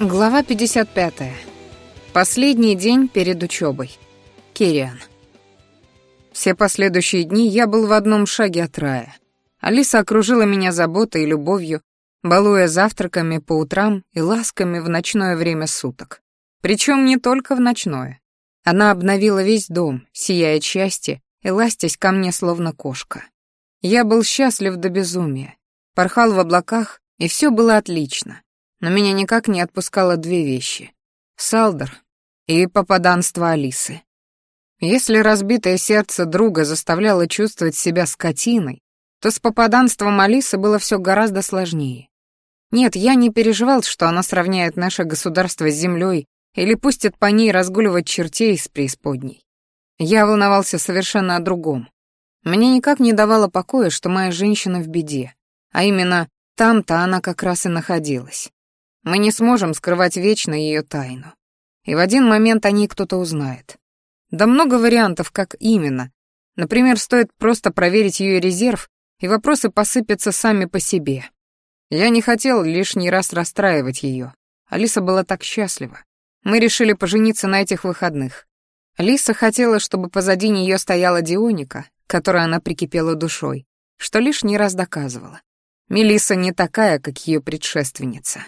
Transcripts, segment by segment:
Глава 55. Последний день перед учёбой. Кириан. Все последующие дни я был в одном шаге от рая. Алиса окружила меня заботой и любовью, балуя завтраками по утрам и ласками в ночное время суток. Причём не только в ночное. Она обновила весь дом, сияя от и ластясь ко мне словно кошка. Я был счастлив до безумия, порхал в облаках, и всё было отлично но меня никак не отпускало две вещи — Салдер и попаданство Алисы. Если разбитое сердце друга заставляло чувствовать себя скотиной, то с попаданством Алисы было все гораздо сложнее. Нет, я не переживал, что она сравняет наше государство с землей или пустит по ней разгуливать чертей из преисподней. Я волновался совершенно о другом. Мне никак не давало покоя, что моя женщина в беде, а именно там-то она как раз и находилась. Мы не сможем скрывать вечно ее тайну. И в один момент о ней кто-то узнает. Да много вариантов, как именно. Например, стоит просто проверить ее резерв, и вопросы посыпятся сами по себе. Я не хотел лишний раз расстраивать ее. Алиса была так счастлива. Мы решили пожениться на этих выходных. Алиса хотела, чтобы позади нее стояла Дионика, которой она прикипела душой, что лишний раз доказывала. Мелиса не такая, как ее предшественница.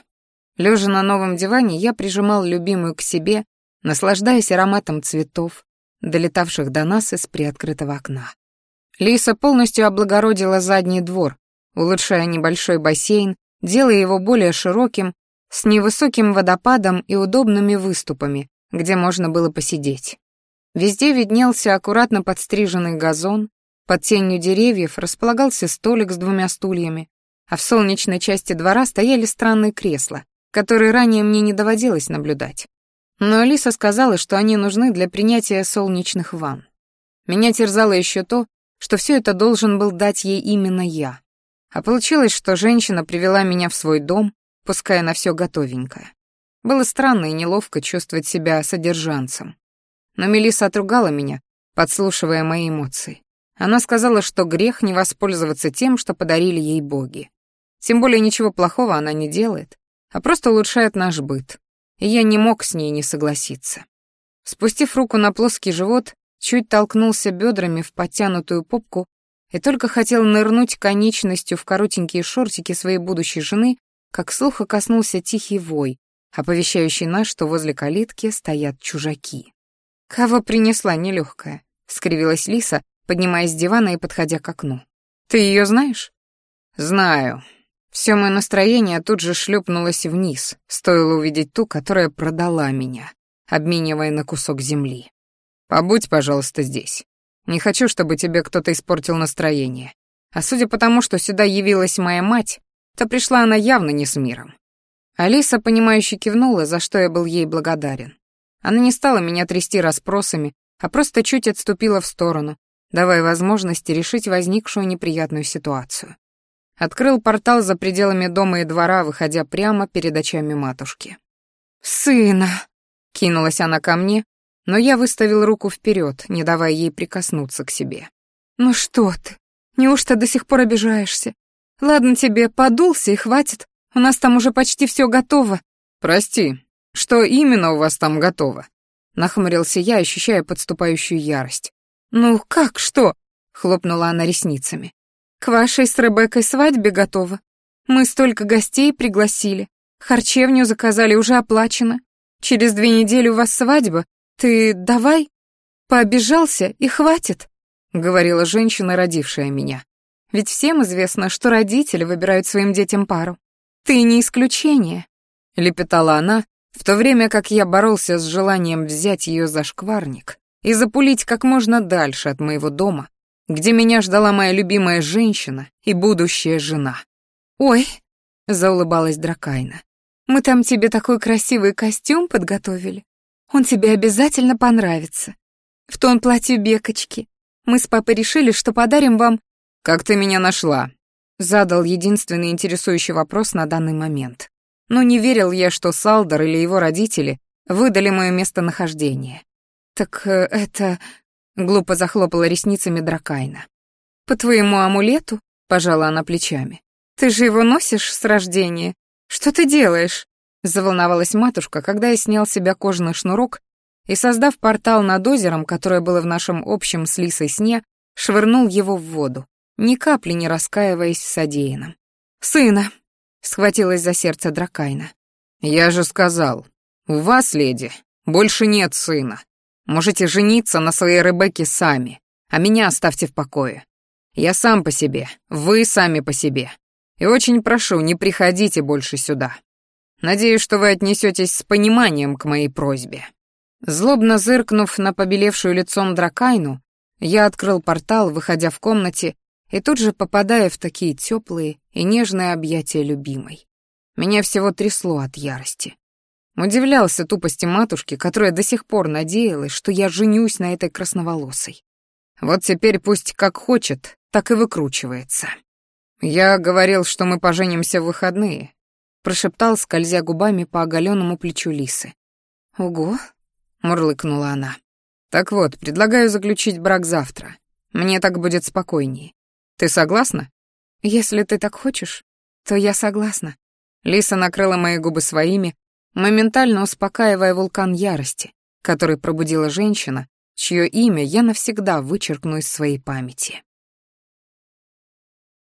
Лежа на новом диване, я прижимал любимую к себе, наслаждаясь ароматом цветов, долетавших до нас из приоткрытого окна. Лиса полностью облагородила задний двор, улучшая небольшой бассейн, делая его более широким, с невысоким водопадом и удобными выступами, где можно было посидеть. Везде виднелся аккуратно подстриженный газон, под тенью деревьев располагался столик с двумя стульями, а в солнечной части двора стояли странные кресла, которые ранее мне не доводилось наблюдать. Но Алиса сказала, что они нужны для принятия солнечных ванн. Меня терзало еще то, что все это должен был дать ей именно я. А получилось, что женщина привела меня в свой дом, пуская на все готовенькое. Было странно и неловко чувствовать себя содержанцем. Но Мелиса отругала меня, подслушивая мои эмоции. Она сказала, что грех не воспользоваться тем, что подарили ей боги. Тем более ничего плохого она не делает, а просто улучшает наш быт. И я не мог с ней не согласиться. Спустив руку на плоский живот, чуть толкнулся бедрами в подтянутую попку и только хотел нырнуть конечностью в коротенькие шортики своей будущей жены, как слуха коснулся тихий вой, оповещающий нас, что возле калитки стоят чужаки. Кава принесла нелегкая?» — скривилась Лиса, поднимаясь с дивана и подходя к окну. «Ты ее знаешь?» «Знаю», все мое настроение тут же шлепнулось вниз, стоило увидеть ту, которая продала меня, обменивая на кусок земли. «Побудь, пожалуйста, здесь. Не хочу, чтобы тебе кто-то испортил настроение. А судя по тому, что сюда явилась моя мать, то пришла она явно не с миром». Алиса, понимающе кивнула, за что я был ей благодарен. Она не стала меня трясти расспросами, а просто чуть отступила в сторону, давая возможности решить возникшую неприятную ситуацию. Открыл портал за пределами дома и двора, выходя прямо перед очами матушки. «Сына!» — кинулась она ко мне, но я выставил руку вперед, не давая ей прикоснуться к себе. «Ну что ты? Неужто до сих пор обижаешься? Ладно тебе, подулся и хватит. У нас там уже почти все готово». «Прости, что именно у вас там готово?» Нахмурился я, ощущая подступающую ярость. «Ну как что?» — хлопнула она ресницами. К вашей с Ребеккой свадьбе готова. Мы столько гостей пригласили. Харчевню заказали, уже оплачено. Через две недели у вас свадьба. Ты давай. Пообижался и хватит, — говорила женщина, родившая меня. Ведь всем известно, что родители выбирают своим детям пару. Ты не исключение, — лепетала она, в то время как я боролся с желанием взять ее за шкварник и запулить как можно дальше от моего дома, где меня ждала моя любимая женщина и будущая жена. «Ой!» — заулыбалась Дракайна. «Мы там тебе такой красивый костюм подготовили. Он тебе обязательно понравится. В тон платью бекочки. Мы с папой решили, что подарим вам...» «Как ты меня нашла?» — задал единственный интересующий вопрос на данный момент. Но не верил я, что Салдер или его родители выдали мое местонахождение. «Так э, это...» Глупо захлопала ресницами Дракайна. «По твоему амулету?» — пожала она плечами. «Ты же его носишь с рождения. Что ты делаешь?» Заволновалась матушка, когда я снял с себя кожаный шнурок и, создав портал над озером, которое было в нашем общем с Лисой сне, швырнул его в воду, ни капли не раскаиваясь в содеянном. «Сына!» — схватилась за сердце Дракайна. «Я же сказал, у вас, леди, больше нет сына», Можете жениться на своей Ребекке сами, а меня оставьте в покое. Я сам по себе, вы сами по себе. И очень прошу, не приходите больше сюда. Надеюсь, что вы отнесетесь с пониманием к моей просьбе». Злобно зыркнув на побелевшую лицом дракайну, я открыл портал, выходя в комнате, и тут же попадая в такие теплые и нежные объятия любимой. Меня всего трясло от ярости. Удивлялся тупости матушки, которая до сих пор надеялась, что я женюсь на этой красноволосой. Вот теперь пусть как хочет, так и выкручивается. «Я говорил, что мы поженимся в выходные», — прошептал, скользя губами по оголенному плечу Лисы. «Ого», — мурлыкнула она. «Так вот, предлагаю заключить брак завтра. Мне так будет спокойнее. Ты согласна?» «Если ты так хочешь, то я согласна». Лиса накрыла мои губы своими, моментально успокаивая вулкан ярости, который пробудила женщина, чье имя я навсегда вычеркну из своей памяти.